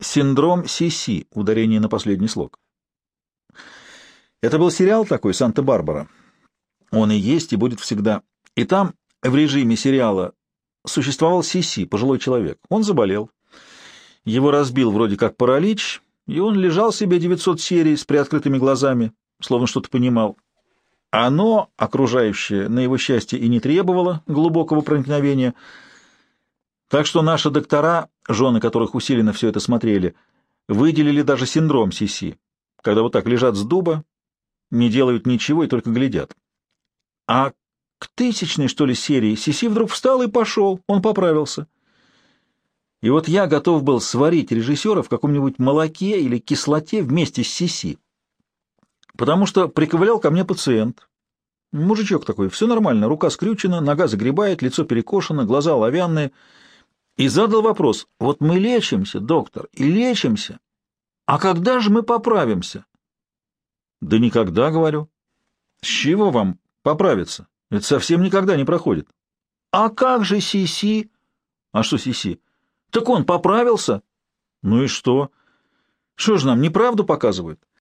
Синдром Сиси, ударение на последний слог. Это был сериал такой, «Санта-Барбара». Он и есть, и будет всегда. И там, в режиме сериала, существовал Сиси, пожилой человек. Он заболел. Его разбил вроде как паралич, и он лежал себе 900 серий с приоткрытыми глазами, словно что-то понимал. Оно, окружающее, на его счастье и не требовало глубокого проникновения, так что наши доктора, жены которых усиленно все это смотрели, выделили даже синдром Сиси, когда вот так лежат с дуба, не делают ничего и только глядят. А к тысячной, что ли, серии Сиси вдруг встал и пошел, он поправился. И вот я готов был сварить режиссера в каком-нибудь молоке или кислоте вместе с Сиси. Потому что приковылял ко мне пациент. Мужичок такой, все нормально, рука скрючена, нога загребает, лицо перекошено, глаза оловянные. И задал вопрос, вот мы лечимся, доктор, и лечимся, а когда же мы поправимся? Да никогда, говорю. С чего вам поправиться? Это совсем никогда не проходит. А как же Сиси? А что Сиси? Так он поправился. Ну и что? Что же нам, неправду показывают?